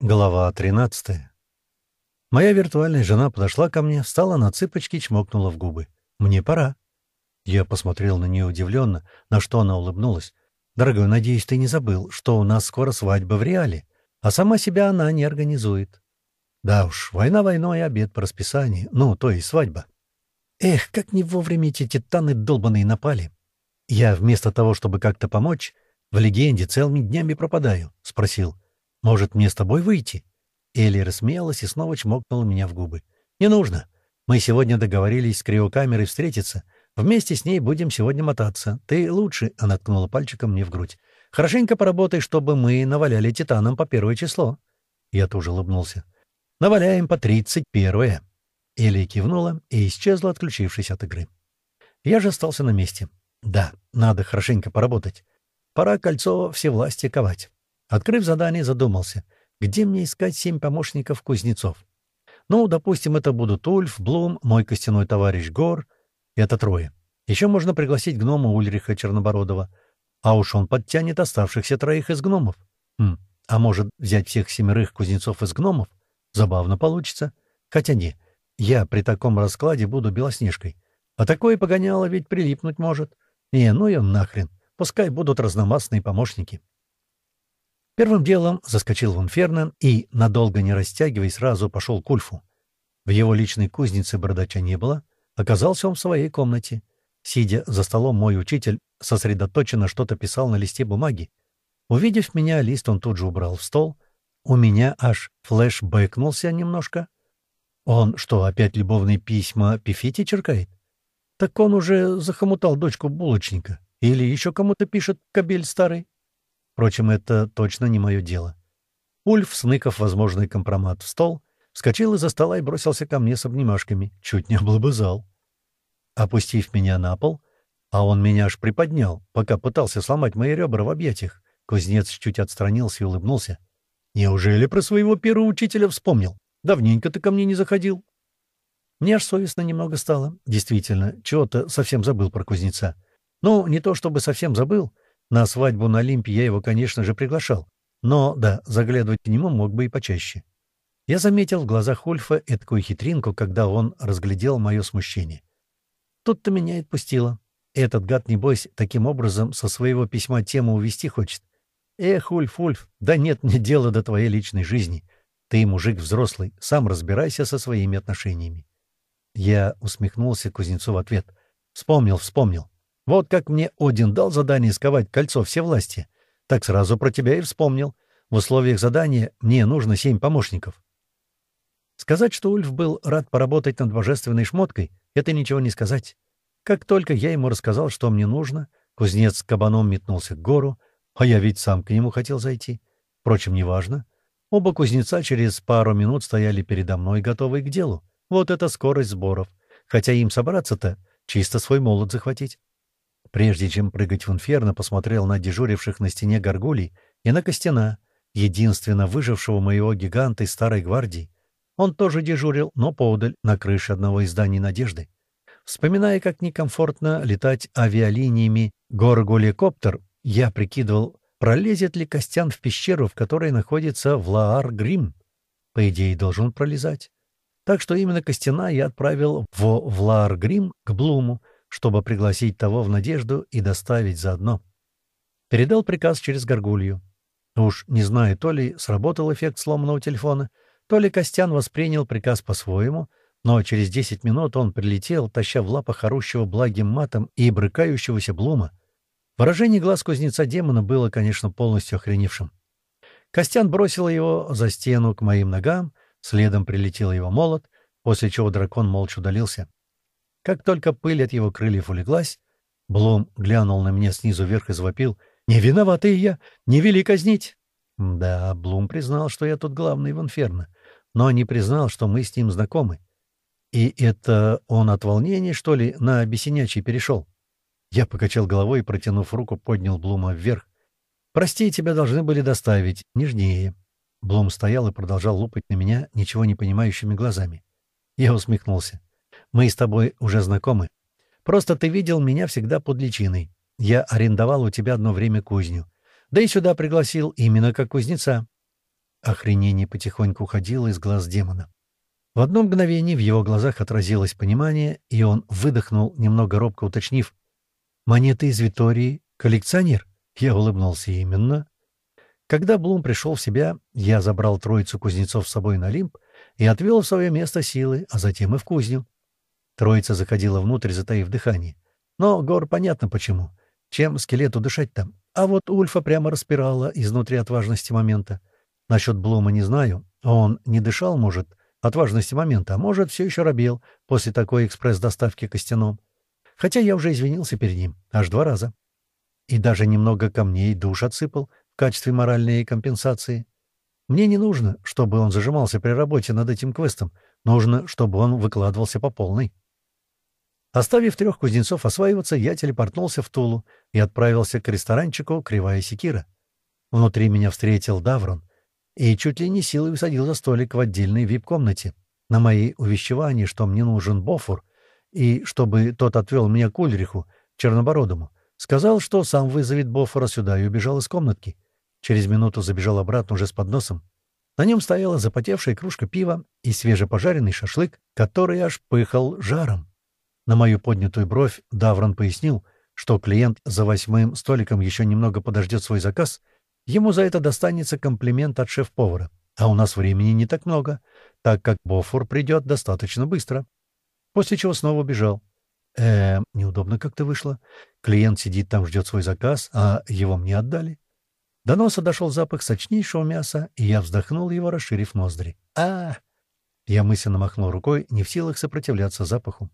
Глава 13. Моя виртуальная жена подошла ко мне, встала на цыпочки и чмокнула в губы. «Мне пора». Я посмотрел на нее удивленно, на что она улыбнулась. «Дорогой, надеюсь, ты не забыл, что у нас скоро свадьба в реале, а сама себя она не организует». «Да уж, война войной, обед по расписанию, ну, то есть свадьба». Эх, как не вовремя эти титаны долбаные напали. Я вместо того, чтобы как-то помочь, в легенде целыми днями пропадаю, — спросил. «Может, мне с тобой выйти?» Элли рассмеялась и снова чмокнула меня в губы. «Не нужно. Мы сегодня договорились с криокамерой встретиться. Вместе с ней будем сегодня мотаться. Ты лучше», — она ткнула пальчиком мне в грудь. «Хорошенько поработай, чтобы мы наваляли титанам по первое число». Я тоже улыбнулся. «Наваляем по тридцать первое». Элли кивнула и исчезла, отключившись от игры. Я же остался на месте. Да, надо хорошенько поработать. Пора кольцо всевластия ковать. Открыв задание, задумался, где мне искать семь помощников-кузнецов. Ну, допустим, это будут Ульф, Блум, мой костяной товарищ Гор. Это трое. Еще можно пригласить гнома Ульриха Чернобородова. А уж он подтянет оставшихся троих из гномов. Хм, а может взять всех семерых кузнецов из гномов? Забавно получится. Хотя не, я при таком раскладе буду белоснежкой. А такое погоняло ведь прилипнуть может. Не, ну и нахрен. Пускай будут разномастные помощники. Первым делом заскочил в Инферно и, надолго не растягиваясь, сразу пошел к Ульфу. В его личной кузнице бородача не было, оказался он в своей комнате. Сидя за столом, мой учитель сосредоточенно что-то писал на листе бумаги. Увидев меня, лист он тут же убрал в стол. У меня аж флеш бэкнулся немножко. Он что, опять любовные письма Пифити черкает? Так он уже захомутал дочку булочника. Или еще кому-то пишет кабель старый. Впрочем, это точно не мое дело. Ульф, сныков возможный компромат в стол, вскочил из-за стола и бросился ко мне с обнимашками. Чуть не облобызал. Опустив меня на пол, а он меня аж приподнял, пока пытался сломать мои ребра в объятиях, кузнец чуть отстранился и улыбнулся. «Неужели про своего первого учителя вспомнил? Давненько ты ко мне не заходил». Мне аж совестно немного стало. Действительно, чего-то совсем забыл про кузнеца. Ну, не то чтобы совсем забыл, на свадьбу на Олимпе я его, конечно же, приглашал. Но, да, заглядывать к нему мог бы и почаще. Я заметил в глазах Ульфа эткую хитринку, когда он разглядел мое смущение. Тут-то меня и отпустило. Этот гад, небось, таким образом со своего письма тему увести хочет. Эх, Ульф, Ульф, да нет мне дела до твоей личной жизни. Ты мужик взрослый, сам разбирайся со своими отношениями. Я усмехнулся Кузнецу в ответ. Вспомнил, вспомнил. Вот как мне Один дал задание сковать кольцо всевластия, так сразу про тебя и вспомнил. В условиях задания мне нужно семь помощников. Сказать, что Ульф был рад поработать над божественной шмоткой, это ничего не сказать. Как только я ему рассказал, что мне нужно, кузнец с кабаном метнулся к гору, а я ведь сам к нему хотел зайти. Впрочем, неважно. Оба кузнеца через пару минут стояли передо мной, готовые к делу. Вот это скорость сборов. Хотя им собраться-то чисто свой молот захватить. Прежде чем прыгать в инферно, посмотрел на дежуривших на стене горгулей и на Костяна, единственно выжившего моего гиганта из Старой Гвардии. Он тоже дежурил, но поодаль, на крыше одного из зданий «Надежды». Вспоминая, как некомфортно летать авиалиниями горгуликоптер, я прикидывал, пролезет ли Костян в пещеру, в которой находится Влаар-Грим. По идее, должен пролезать. Так что именно Костяна я отправил в Влаар-Грим к Блуму, чтобы пригласить того в надежду и доставить заодно. Передал приказ через горгулью. Уж не знаю, то ли сработал эффект сломанного телефона, то ли Костян воспринял приказ по-своему, но через десять минут он прилетел, таща в лапах орущего благим матом и брыкающегося Блума. Выражение глаз кузнеца демона было, конечно, полностью охреневшим. Костян бросил его за стену к моим ногам, следом прилетел его молот, после чего дракон молча удалился. Как только пыль от его крыльев улеглась, Блум глянул на меня снизу вверх и завопил. «Не виноватый я! Не вели казнить!» Да, Блум признал, что я тут главный в Инферно, но не признал, что мы с ним знакомы. И это он от волнения, что ли, на бесенячий перешел? Я покачал головой и, протянув руку, поднял Блума вверх. «Прости, тебя должны были доставить. Нежнее». Блум стоял и продолжал лупать на меня ничего не понимающими глазами. Я усмехнулся. Мы с тобой уже знакомы. Просто ты видел меня всегда под личиной. Я арендовал у тебя одно время кузню. Да и сюда пригласил именно как кузнеца. Охренение потихоньку уходило из глаз демона. В одно мгновение в его глазах отразилось понимание, и он выдохнул, немного робко уточнив. «Монеты из Витории? Коллекционер?» Я улыбнулся именно. Когда Блум пришел в себя, я забрал троицу кузнецов с собой на Олимп и отвел в свое место силы, а затем и в кузню. Троица заходила внутрь, затаив дыхание. Но Гор понятно почему. Чем скелету дышать там? А вот Ульфа прямо распирала изнутри от важности момента. Насчет Блума не знаю. Он не дышал, может, от важности момента, а может, все еще робел после такой экспресс-доставки костяном. Хотя я уже извинился перед ним аж два раза. И даже немного камней душ отсыпал в качестве моральной компенсации. Мне не нужно, чтобы он зажимался при работе над этим квестом. Нужно, чтобы он выкладывался по полной. Оставив трех кузнецов осваиваться, я телепортнулся в Тулу и отправился к ресторанчику «Кривая секира». Внутри меня встретил Даврон и чуть ли не силой усадил за столик в отдельной вип-комнате. На мои увещевания, что мне нужен Бофур, и чтобы тот отвел меня к Ульриху, Чернобородому, сказал, что сам вызовет Бофора сюда и убежал из комнатки. Через минуту забежал обратно уже с подносом. На нем стояла запотевшая кружка пива и свежепожаренный шашлык, который аж пыхал жаром. На мою поднятую бровь Даврон пояснил, что клиент за восьмым столиком еще немного подождет свой заказ, ему за это достанется комплимент от шеф-повара. А у нас времени не так много, так как Бофур придет достаточно быстро. После чего снова убежал. Э, неудобно как-то вышло. Клиент сидит там, ждет свой заказ, а его мне отдали. До носа дошел запах сочнейшего мяса, и я вздохнул его, расширив ноздри. а Я мысленно махнул рукой, не в силах сопротивляться запаху.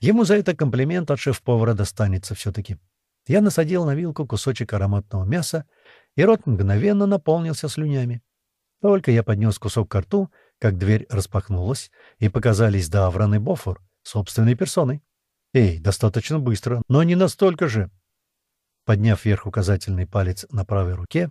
Ему за это комплимент от шеф-повара достанется все-таки. Я насадил на вилку кусочек ароматного мяса, и рот мгновенно наполнился слюнями. Только я поднес кусок к рту, как дверь распахнулась, и показались Даврон и Бофор собственной персоной. Эй, достаточно быстро, но не настолько же. Подняв вверх указательный палец на правой руке,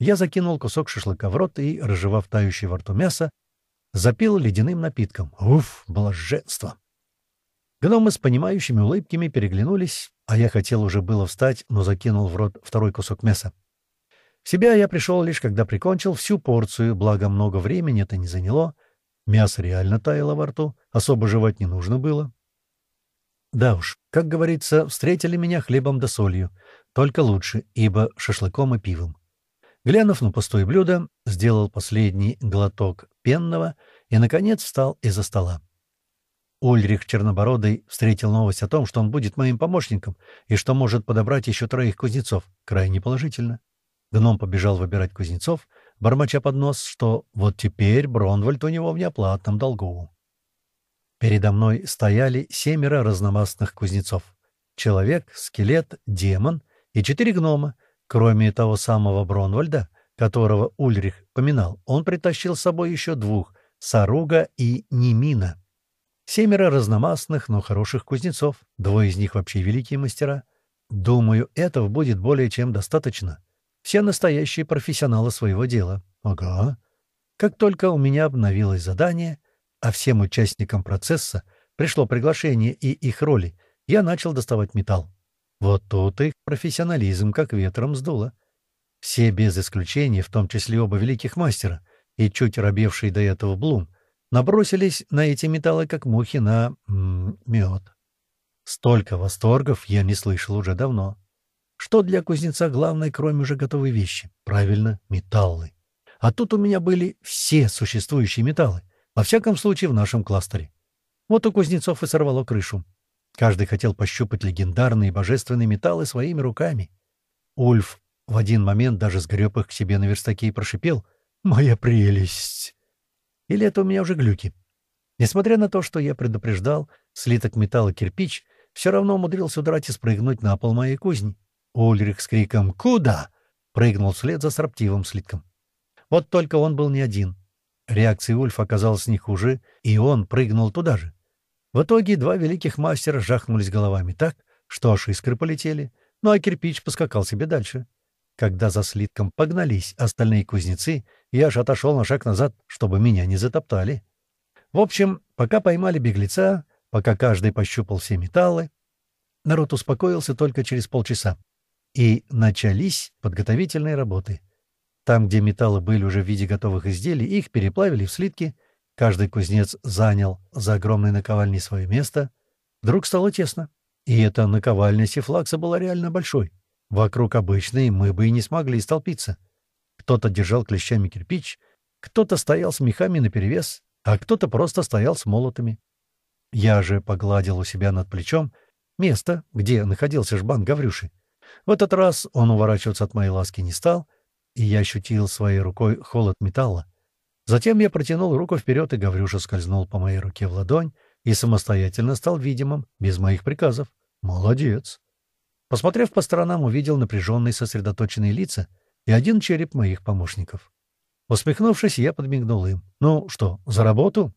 я закинул кусок шашлыка в рот и, разжевав тающее во рту мясо, запил ледяным напитком. Уф, блаженство! Гномы с понимающими улыбками переглянулись, а я хотел уже было встать, но закинул в рот второй кусок мяса. В себя я пришел лишь, когда прикончил всю порцию, благо много времени это не заняло. Мясо реально таяло во рту, особо жевать не нужно было. Да уж, как говорится, встретили меня хлебом да солью, только лучше, ибо шашлыком и пивом. Глянув на пустое блюдо, сделал последний глоток пенного и, наконец, встал из-за стола. Ульрих Чернобородый встретил новость о том, что он будет моим помощником и что может подобрать еще троих кузнецов, крайне положительно. Гном побежал выбирать кузнецов, бормоча под нос, что вот теперь Бронвальд у него в неоплатном долгу. Передо мной стояли семеро разномастных кузнецов. Человек, скелет, демон и четыре гнома. Кроме того самого Бронвальда, которого Ульрих поминал, он притащил с собой еще двух — Саруга и Немина. Семеро разномастных, но хороших кузнецов, двое из них вообще великие мастера. Думаю, этого будет более чем достаточно. Все настоящие профессионалы своего дела. Ага. Как только у меня обновилось задание, а всем участникам процесса пришло приглашение и их роли, я начал доставать металл. Вот тут их профессионализм как ветром сдуло. Все без исключения, в том числе оба великих мастера, и чуть робевший до этого Блум — набросились на эти металлы, как мухи на мед. Столько восторгов я не слышал уже давно. Что для кузнеца главное, кроме уже готовой вещи? Правильно, металлы. А тут у меня были все существующие металлы, во всяком случае в нашем кластере. Вот у кузнецов и сорвало крышу. Каждый хотел пощупать легендарные божественные металлы своими руками. Ульф в один момент даже сгреб их к себе на верстаке и прошипел «Моя прелесть!» Или это у меня уже глюки? Несмотря на то, что я предупреждал, слиток металла кирпич все равно умудрился удрать и спрыгнуть на пол моей кузни. Ульрих с криком «Куда?» прыгнул вслед за сраптивым слитком. Вот только он был не один. Реакция Ульфа оказалась не хуже, и он прыгнул туда же. В итоге два великих мастера жахнулись головами так, что аж искры полетели, ну а кирпич поскакал себе дальше. Когда за слитком погнались остальные кузнецы, я же отошел на шаг назад, чтобы меня не затоптали. В общем, пока поймали беглеца, пока каждый пощупал все металлы, народ успокоился только через полчаса. И начались подготовительные работы. Там, где металлы были уже в виде готовых изделий, их переплавили в слитки. Каждый кузнец занял за огромной наковальней свое место. Вдруг стало тесно. И эта наковальня Сифлакса была реально большой. Вокруг обычной мы бы и не смогли столпиться. Кто-то держал клещами кирпич, кто-то стоял с мехами наперевес, а кто-то просто стоял с молотами. Я же погладил у себя над плечом место, где находился жбан Гаврюши. В этот раз он уворачиваться от моей ласки не стал, и я ощутил своей рукой холод металла. Затем я протянул руку вперед, и Гаврюша скользнул по моей руке в ладонь и самостоятельно стал видимым, без моих приказов. Молодец. Посмотрев по сторонам, увидел напряженные сосредоточенные лица и один череп моих помощников. Усмехнувшись, я подмигнул им. «Ну что, за работу?»